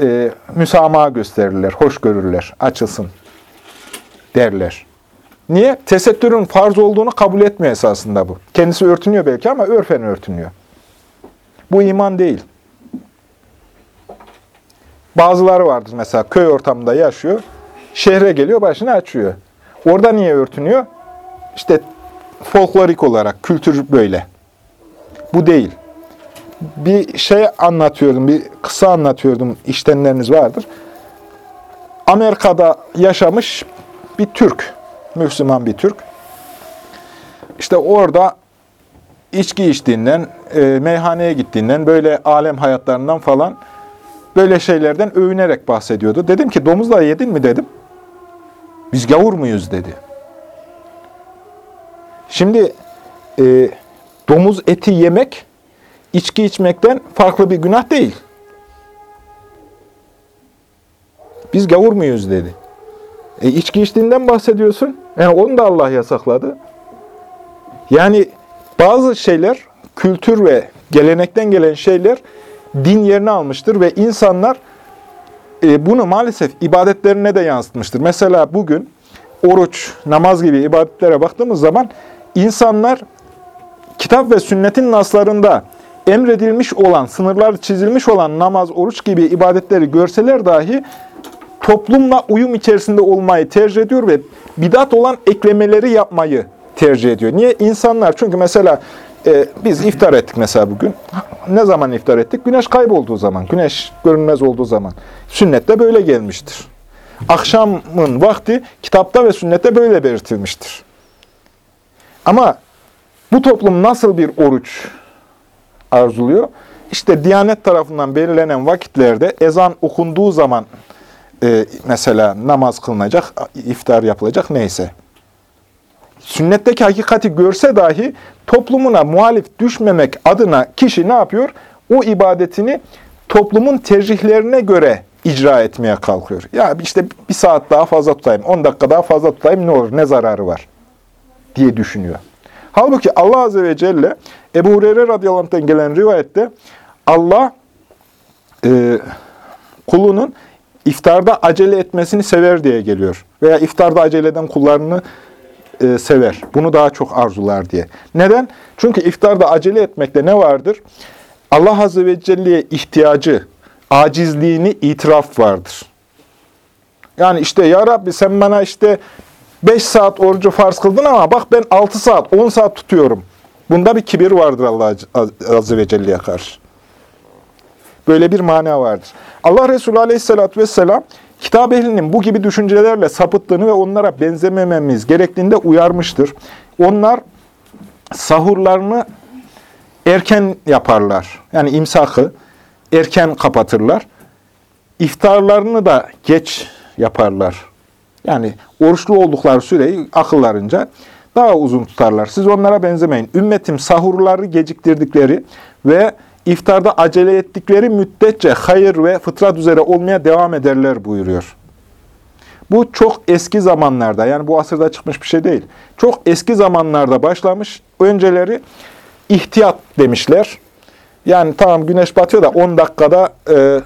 e, müsamaha gösterirler, hoş görürler, açılsın derler. Niye? Tesettürün farz olduğunu kabul etmiyor esasında bu. Kendisi örtünüyor belki ama örfen örtünüyor. Bu iman değil. Bazıları vardır mesela köy ortamında yaşıyor. Şehre geliyor başını açıyor. Orada niye örtünüyor? İşte folklorik olarak kültür böyle. Bu değil. Bir şey anlatıyordum, bir kısa anlatıyordum. İştenleriniz vardır. Amerika'da yaşamış bir Türk, Müslüman bir Türk. İşte orada içki içtiğinden, e, meyhaneye gittiğinden, böyle alem hayatlarından falan böyle şeylerden övünerek bahsediyordu. Dedim ki domuzla yedin mi dedim. Biz gavur muyuz dedi. Şimdi e, domuz eti yemek içki içmekten farklı bir günah değil. Biz gavur muyuz dedi. E, içki içtiğinden bahsediyorsun. Yani onu da Allah yasakladı. Yani bazı şeyler, kültür ve gelenekten gelen şeyler din yerini almıştır ve insanlar e, bunu maalesef ibadetlerine de yansıtmıştır. Mesela bugün oruç, namaz gibi ibadetlere baktığımız zaman insanlar kitap ve sünnetin naslarında emredilmiş olan, sınırlar çizilmiş olan namaz, oruç gibi ibadetleri görseler dahi toplumla uyum içerisinde olmayı tercih ediyor ve bidat olan eklemeleri yapmayı tercih ediyor. Niye? İnsanlar çünkü mesela e, biz iftar ettik mesela bugün. Ne zaman iftar ettik? Güneş kaybolduğu zaman, güneş görünmez olduğu zaman. Sünnette böyle gelmiştir. Akşamın vakti kitapta ve sünnette böyle belirtilmiştir. Ama bu toplum nasıl bir oruç arzuluyor? İşte Diyanet tarafından belirlenen vakitlerde ezan okunduğu zaman e, mesela namaz kılınacak, iftar yapılacak neyse. Sünnetteki hakikati görse dahi toplumuna muhalif düşmemek adına kişi ne yapıyor? O ibadetini toplumun tercihlerine göre icra etmeye kalkıyor. Ya işte bir saat daha fazla tutayım, 10 dakika daha fazla tutayım ne olur, ne zararı var diye düşünüyor. Halbuki Allah Azze ve Celle Ebu Hureyre radıyallahu gelen rivayette Allah e, kulunun iftarda acele etmesini sever diye geliyor. Veya iftarda acele eden kullarını e, sever. Bunu daha çok arzular diye. Neden? Çünkü iftarda acele etmekte ne vardır? Allah Azze ve Celle'ye ihtiyacı, acizliğini itiraf vardır. Yani işte ya Rabbi sen bana işte 5 saat orucu farz kıldın ama bak ben 6 saat, 10 saat tutuyorum. Bunda bir kibir vardır Allah Azze ve Celle'ye karşı. Böyle bir mana vardır. Allah Resulü Aleyhisselatü Vesselam kitap ehlinin bu gibi düşüncelerle sapıttığını ve onlara benzemememiz gerektiğinde uyarmıştır. Onlar sahurlarını erken yaparlar. Yani imsakı erken kapatırlar. İftarlarını da geç yaparlar. Yani oruçlu oldukları süreyi akıllarınca daha uzun tutarlar. Siz onlara benzemeyin. Ümmetim sahurları geciktirdikleri ve iftarda acele ettikleri müddetçe hayır ve fıtrat üzere olmaya devam ederler buyuruyor. Bu çok eski zamanlarda, yani bu asırda çıkmış bir şey değil. Çok eski zamanlarda başlamış. Önceleri ihtiyat demişler. Yani tamam güneş batıyor da 10 dakikada e,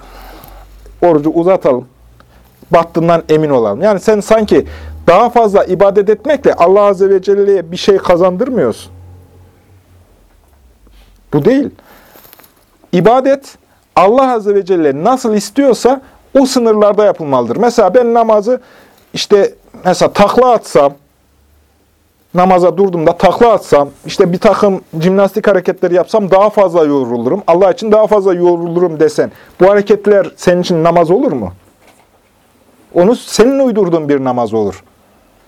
orucu uzatalım. Battığından emin olalım. Yani sen sanki daha fazla ibadet etmekle Allah Azze ve Celle'ye bir şey kazandırmıyorsun. Bu değil. İbadet Allah Azze ve Celle nasıl istiyorsa o sınırlarda yapılmalıdır. Mesela ben namazı işte mesela takla atsam, namaza durduğumda takla atsam, işte bir takım jimnastik hareketleri yapsam daha fazla yorulurum. Allah için daha fazla yorulurum desen, bu hareketler senin için namaz olur mu? Onu senin uydurduğun bir namaz olur.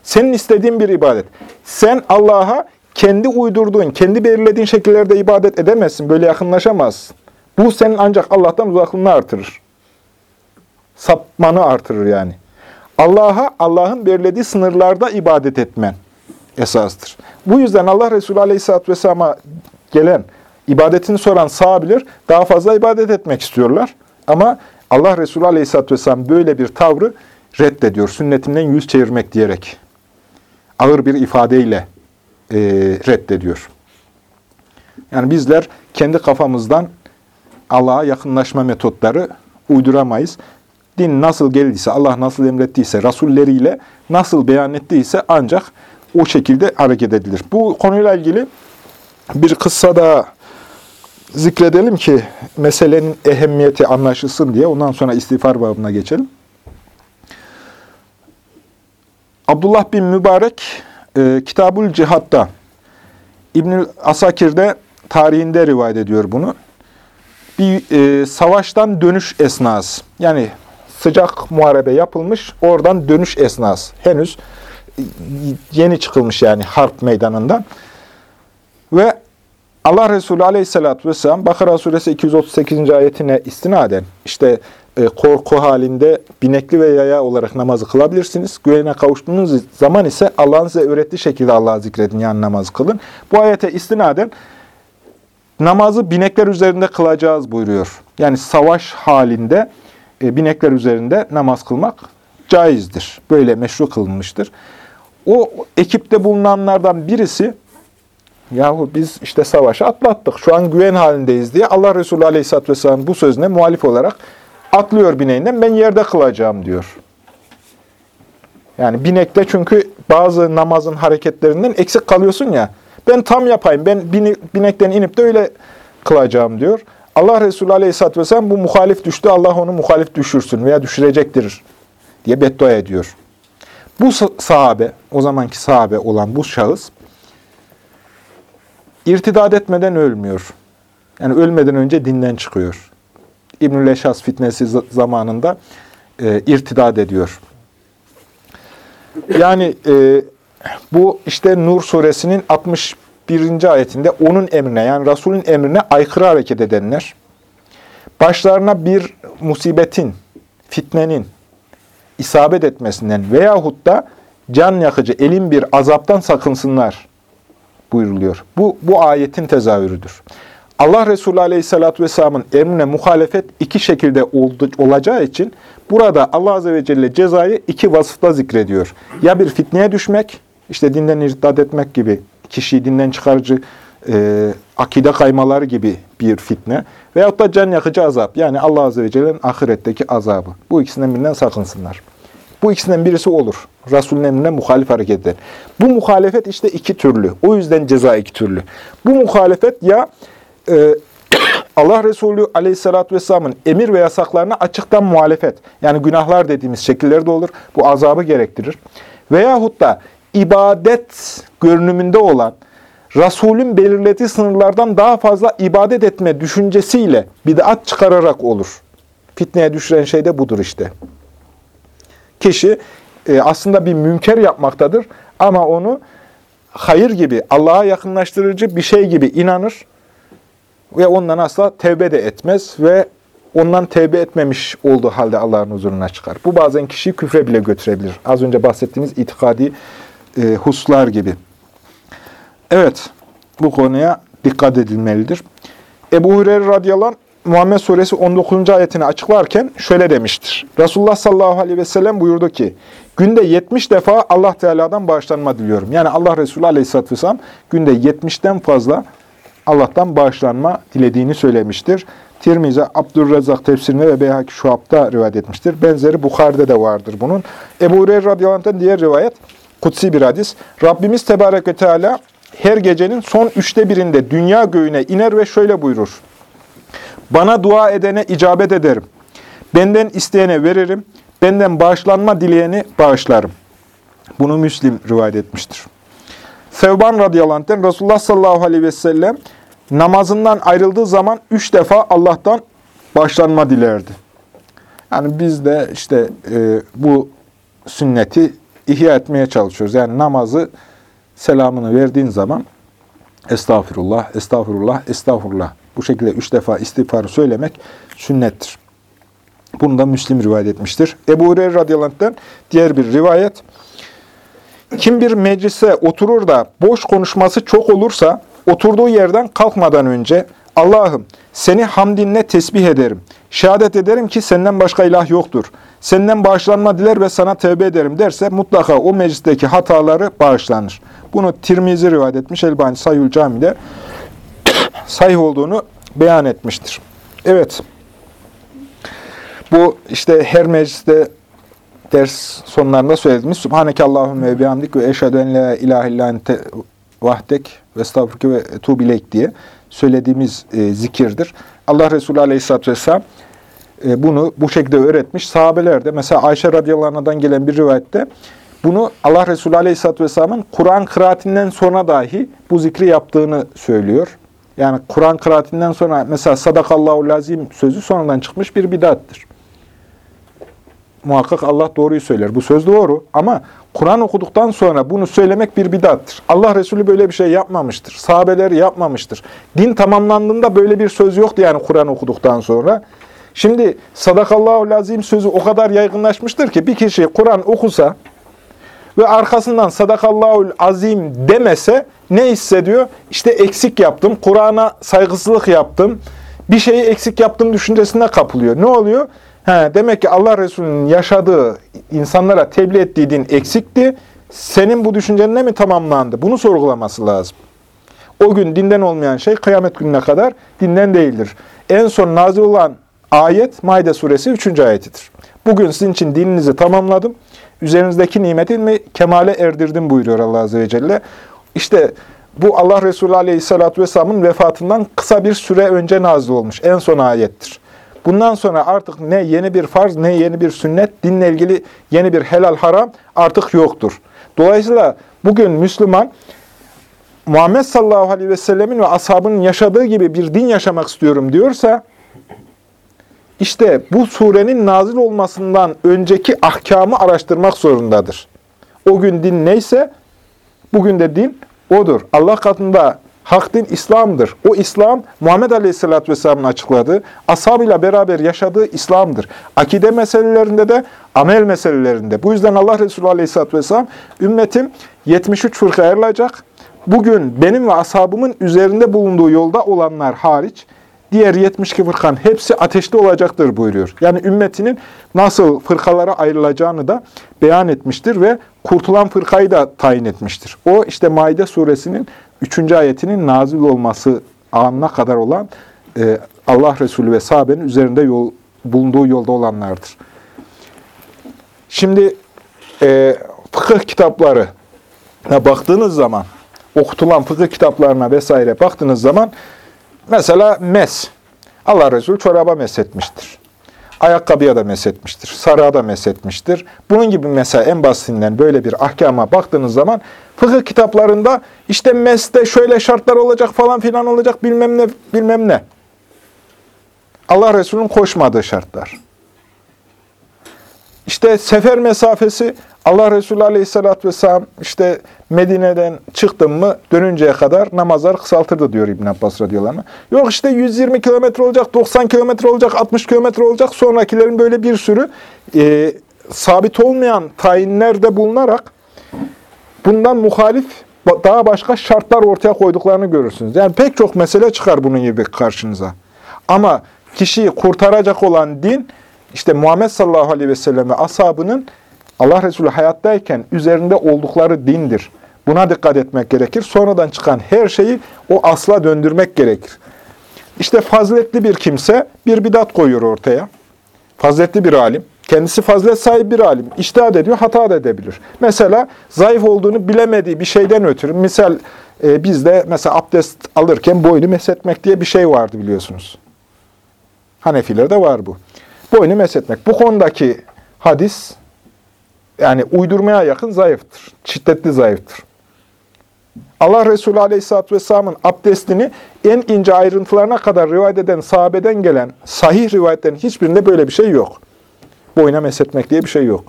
Senin istediğin bir ibadet. Sen Allah'a kendi uydurduğun, kendi belirlediğin şekillerde ibadet edemezsin. Böyle yakınlaşamazsın. Bu senin ancak Allah'tan uzaklığını artırır. Sapmanı artırır yani. Allah'a Allah'ın belirlediği sınırlarda ibadet etmen esastır. Bu yüzden Allah Resulü Aleyhisselatü Vesselam'a gelen, ibadetini soran sahabiler daha fazla ibadet etmek istiyorlar. Ama Allah Resulü Aleyhisselatü Vesselam böyle bir tavrı reddediyor. Sünnetinden yüz çevirmek diyerek. Ağır bir ifadeyle e, reddediyor. Yani bizler kendi kafamızdan Allah'a yakınlaşma metotları uyduramayız. Din nasıl geldiyse, Allah nasıl emrettiyse, rasulleriyle nasıl beyan ettiyse ancak o şekilde hareket edilir. Bu konuyla ilgili bir kıssa da zikredelim ki meselenin ehemmiyeti anlaşılsın diye. Ondan sonra istiğfar babına geçelim. Abdullah bin Mübarek e, Kitabul Cihat'ta İbnül Asakir'de tarihinde rivayet ediyor bunu. Bir e, savaştan dönüş esnası. Yani sıcak muharebe yapılmış, oradan dönüş esnası. Henüz yeni çıkılmış yani harp meydanından. Ve Allah Resulü Aleyhisselatü vesselam Bakara suresi 238. ayetine istinaden işte e, korku halinde binekli ve yaya olarak namazı kılabilirsiniz. Güvene kavuştuğunuz zaman ise Allah'ın size öğrettiği şekilde Allah'ı zikredin yani namaz kılın. Bu ayete istinaden namazı binekler üzerinde kılacağız buyuruyor. Yani savaş halinde e, binekler üzerinde namaz kılmak caizdir. Böyle meşru kılınmıştır. O ekipte bulunanlardan birisi yahu biz işte savaşı atlattık, şu an güven halindeyiz diye Allah Resulü Aleyhisselatü Vesselam bu sözüne muhalif olarak atlıyor bineğinden ben yerde kılacağım diyor. Yani binekte çünkü bazı namazın hareketlerinden eksik kalıyorsun ya. Ben tam yapayım, ben binekten inip de öyle kılacağım diyor. Allah Resulü Aleyhisselatü Vesselam bu muhalif düştü, Allah onu muhalif düşürsün veya düşürecektir diye beddua ediyor. Bu sahabe, o zamanki sahabe olan bu şahıs, irtidad etmeden ölmüyor. Yani ölmeden önce dinden çıkıyor. İbnül Eşas fitnesi zamanında e, irtidad ediyor. Yani e, bu işte Nur suresinin 61. ayetinde onun emrine yani Resulün emrine aykırı hareket edenler, başlarına bir musibetin, fitnenin, isabet etmesinden veyahut da can yakıcı elin bir azaptan sakınsınlar buyuruluyor. Bu, bu ayetin tezahürüdür. Allah Resulü Aleyhisselatü Vesselam'ın emrine muhalefet iki şekilde oldu, olacağı için burada Allah Azze ve Celle cezayı iki vasıfta zikrediyor. Ya bir fitneye düşmek, işte dinden irtidat etmek gibi, kişiyi dinden çıkarıcı e, akide kaymaları gibi bir fitne veyahut da can yakıcı azap. Yani Allah Azze ve Celle'nin ahiretteki azabı. Bu ikisinden birinden sakınsınlar. Bu ikisinden birisi olur. Resulün emrine muhalif hareket eder. Bu muhalefet işte iki türlü. O yüzden ceza iki türlü. Bu muhalefet ya e, Allah Resulü Aleyhisselatü Vesselam'ın emir ve yasaklarına açıktan muhalefet. Yani günahlar dediğimiz şekillerde olur. Bu azabı gerektirir. Veyahut da ibadet görünümünde olan, Resulün belirlediği sınırlardan daha fazla ibadet etme düşüncesiyle bid'at çıkararak olur. Fitneye düşüren şey de budur işte. Kişi e, aslında bir münker yapmaktadır ama onu hayır gibi, Allah'a yakınlaştırıcı bir şey gibi inanır ve ondan asla tevbe de etmez ve ondan tevbe etmemiş olduğu halde Allah'ın huzuruna çıkar. Bu bazen kişiyi küfre bile götürebilir. Az önce bahsettiğimiz itikadi e, huslar gibi. Evet, bu konuya dikkat edilmelidir. Ebu Hureyre radıyallahu anh, Muhammed Suresi 19. ayetini açıklarken şöyle demiştir. Resulullah sallallahu aleyhi ve sellem buyurdu ki, günde 70 defa Allah Teala'dan bağışlanma diliyorum. Yani Allah Resulü aleyhisselatü vesselam günde 70'ten fazla Allah'tan bağışlanma dilediğini söylemiştir. Tirmizi Abdurrezzak tefsirinde ve Beyhaki Şuab'da rivayet etmiştir. Benzeri Bukhari'de de vardır bunun. Ebu Hureyre radıyallahu diğer rivayet, kutsi bir hadis. Rabbimiz Tebarek ve Teala her gecenin son üçte birinde dünya göğüne iner ve şöyle buyurur. Bana dua edene icabet ederim. Benden isteyene veririm. Benden bağışlanma dileyeni bağışlarım. Bunu Müslim rivayet etmiştir. Sevban radıyallahu anh'ten Resulullah sallallahu aleyhi ve sellem namazından ayrıldığı zaman üç defa Allah'tan bağışlanma dilerdi. Yani biz de işte e, bu sünneti ihya etmeye çalışıyoruz. Yani namazı selamını verdiğin zaman estağfirullah, estağfirullah, estağfirullah. Bu şekilde üç defa istiğfarı söylemek sünnettir. Bunu da Müslim rivayet etmiştir. Ebu Hureyre radıyallahu diğer bir rivayet. Kim bir meclise oturur da boş konuşması çok olursa oturduğu yerden kalkmadan önce Allah'ım seni hamdinle tesbih ederim. Şehadet ederim ki senden başka ilah yoktur. Senden bağışlanma diler ve sana tevbe ederim derse mutlaka o meclisteki hataları bağışlanır. Bunu Tirmizi rivayet etmiş. Elbani Sayül Cami'de sahih olduğunu beyan etmiştir. Evet. Bu işte her mecliste ders sonlarında söylediğimiz Subhaneke Allahümme ve bihamdik ve eşhedü en la ilahe illa ente vahdek ve estağfurke ve etubileyk diye söylediğimiz e, zikirdir. Allah Resulü Aleyhisselatü Vesselam e, bunu bu şekilde öğretmiş. Sahabeler de mesela Ayşe radıyallahu gelen bir rivayette bunu Allah Resulü Aleyhisselatü Vesselam'ın Kur'an kıraatinden sonra dahi bu zikri yaptığını söylüyor. Yani Kur'an kıraatinden sonra mesela sadakallahu lazim sözü sonradan çıkmış bir bidattır. Muhakkak Allah doğruyu söyler. Bu söz doğru ama Kur'an okuduktan sonra bunu söylemek bir bidattır. Allah Resulü böyle bir şey yapmamıştır. Sahabeler yapmamıştır. Din tamamlandığında böyle bir söz yoktu yani Kur'an okuduktan sonra. Şimdi sadakallahu lazim sözü o kadar yaygınlaşmıştır ki bir kişi Kur'an okusa ve arkasından sadakallahu azim demese ne hissediyor? İşte eksik yaptım, Kur'an'a saygısızlık yaptım, bir şeyi eksik yaptım düşüncesine kapılıyor. Ne oluyor? He, demek ki Allah Resulü'nün yaşadığı, insanlara tebliğ ettiği din eksikti. Senin bu düşüncenle mi tamamlandı? Bunu sorgulaması lazım. O gün dinden olmayan şey kıyamet gününe kadar dinden değildir. En son nazil olan ayet Maide suresi 3. ayetidir. Bugün sizin için dininizi tamamladım. Üzerinizdeki nimetimi kemale erdirdim buyuruyor Allah Azze ve Celle. İşte bu Allah Resulü Aleyhisselatü Vesselam'ın vefatından kısa bir süre önce nazil olmuş. En son ayettir. Bundan sonra artık ne yeni bir farz ne yeni bir sünnet, dinle ilgili yeni bir helal haram artık yoktur. Dolayısıyla bugün Müslüman Muhammed sallallahu aleyhi ve sellemin ve ashabının yaşadığı gibi bir din yaşamak istiyorum diyorsa işte bu surenin nazil olmasından önceki ahkamı araştırmak zorundadır. O gün din neyse bugün de din odur. Allah katında Hak din İslam'dır. O İslam Muhammed Aleyhisselatü Vesselam'ın açıkladığı, ashabıyla beraber yaşadığı İslam'dır. Akide meselelerinde de, amel meselelerinde. Bu yüzden Allah Resulü Aleyhisselatü Vesselam, ümmetim 73 fırka ayrılacak. Bugün benim ve ashabımın üzerinde bulunduğu yolda olanlar hariç, diğer 72 fırkan hepsi ateşte olacaktır buyuruyor. Yani ümmetinin nasıl fırkalara ayrılacağını da beyan etmiştir ve kurtulan fırkayı da tayin etmiştir. O işte Maide suresinin 3. ayetinin nazil olması anına kadar olan e, Allah Resulü ve sahabenin üzerinde yol, bulunduğu yolda olanlardır. Şimdi e, fıkıh kitapları baktığınız zaman, okutulan fıkıh kitaplarına vesaire baktığınız zaman mesela mes. Allah Resulü çoraba meshetmiştir. Ayakkabıya da meshetmiştir. Sarığa da meshetmiştir. Bunun gibi mesela en basitinden böyle bir ahkama baktığınız zaman fıkıh kitaplarında işte meste şöyle şartlar olacak falan filan olacak bilmem ne bilmem ne. Allah Resulü'nün koşmadığı şartlar. İşte sefer mesafesi Allah Resulü Aleyhisselatü Vesselam işte Medine'den çıktım mı dönünceye kadar namazlar kısaltırdı diyor İbn Abbas radıyallahu. Yok işte 120 kilometre olacak, 90 kilometre olacak, 60 kilometre olacak. Sonrakilerin böyle bir sürü e, sabit olmayan tayinlerde bulunarak bundan muhalif daha başka şartlar ortaya koyduklarını görürsünüz. Yani pek çok mesele çıkar bunun gibi karşınıza. Ama kişiyi kurtaracak olan din işte Muhammed sallallahu aleyhi ve sellem ashabının Allah Resulü hayattayken üzerinde oldukları dindir. Buna dikkat etmek gerekir. Sonradan çıkan her şeyi o asla döndürmek gerekir. İşte faziletli bir kimse bir bidat koyuyor ortaya. Faziletli bir alim. Kendisi fazilet sahibi bir alim. İçtihat ediyor, hata da edebilir. Mesela zayıf olduğunu bilemediği bir şeyden ötürü, misal e, bizde mesela abdest alırken boynu meshetmek diye bir şey vardı biliyorsunuz. Hanefilerde var bu. Boynu meshetmek. Bu konudaki hadis yani uydurmaya yakın zayıftır. Şiddetli zayıftır. Allah Resulü Aleyhisselatü Vesselam'ın abdestini en ince ayrıntılarına kadar rivayet eden sahabeden gelen sahih rivayetlerin hiçbirinde böyle bir şey yok. Boyuna meshetmek diye bir şey yok.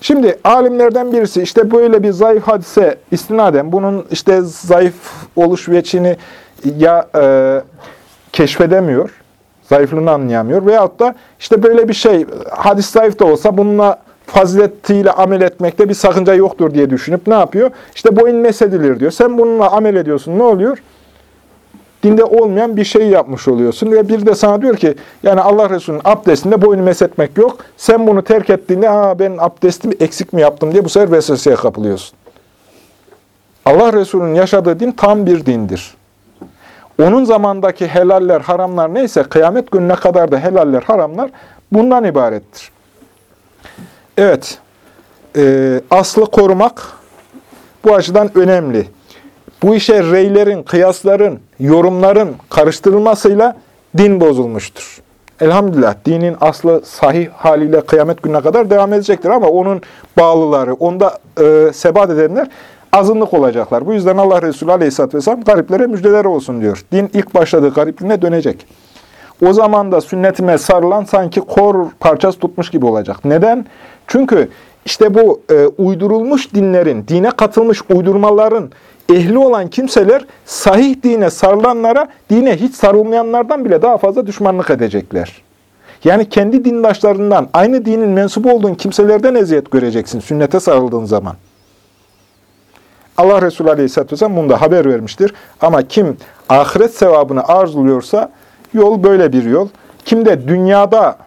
Şimdi alimlerden birisi işte böyle bir zayıf hadise istinaden bunun işte zayıf oluş veçini ya e, keşfedemiyor, zayıflığını anlayamıyor veyahut da işte böyle bir şey hadis zayıf da olsa bununla faziletiyle amel etmekte bir sakınca yoktur diye düşünüp ne yapıyor? İşte boyun mesedilir diyor. Sen bununla amel ediyorsun. Ne oluyor? Dinde olmayan bir şey yapmış oluyorsun. Ve bir de sana diyor ki yani Allah Resulü'nün abdestinde boynu mesetmek yok. Sen bunu terk ettiğinde ha ben abdestimi eksik mi yaptım diye bu sefer vesveseye kapılıyorsun. Allah Resulü'nün yaşadığı din tam bir dindir. Onun zamandaki helaller, haramlar neyse kıyamet gününe kadar da helaller, haramlar bundan ibarettir. Evet, e, aslı korumak bu açıdan önemli. Bu işe reylerin, kıyasların, yorumların karıştırılmasıyla din bozulmuştur. Elhamdülillah dinin aslı sahih haliyle kıyamet gününe kadar devam edecektir ama onun bağlıları, onda e, sebat edenler azınlık olacaklar. Bu yüzden Allah Resulü Aleyhisselatü Vesselam gariplere müjdeler olsun diyor. Din ilk başladığı garipliğine dönecek. O zaman da sünnetime sarılan sanki kor parçası tutmuş gibi olacak. Neden? Çünkü işte bu e, uydurulmuş dinlerin, dine katılmış uydurmaların ehli olan kimseler sahih dine sarılanlara, dine hiç sarılmayanlardan bile daha fazla düşmanlık edecekler. Yani kendi dindaşlarından, aynı dinin mensubu olduğun kimselerden eziyet göreceksin sünnete sarıldığın zaman. Allah Resulü Aleyhisselatü Vesselam bunda haber vermiştir. Ama kim ahiret sevabını arzuluyorsa yol böyle bir yol. Kim de dünyada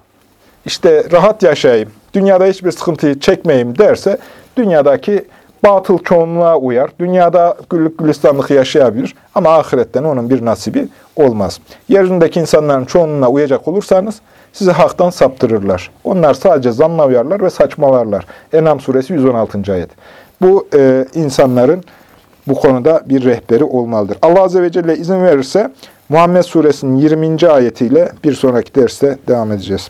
işte rahat yaşayayım, dünyada hiçbir sıkıntıyı çekmeyeyim derse dünyadaki batıl çoğunluğa uyar. Dünyada güllük gülistanlık yaşayabilir ama ahiretten onun bir nasibi olmaz. Yeryüzündeki insanların çoğunluğuna uyacak olursanız sizi haktan saptırırlar. Onlar sadece zanla uyarlar ve saçmalarlar. Enam suresi 116. ayet. Bu e, insanların bu konuda bir rehberi olmalıdır. Allah Azze ve Celle izin verirse Muhammed suresinin 20. ayetiyle bir sonraki derste devam edeceğiz.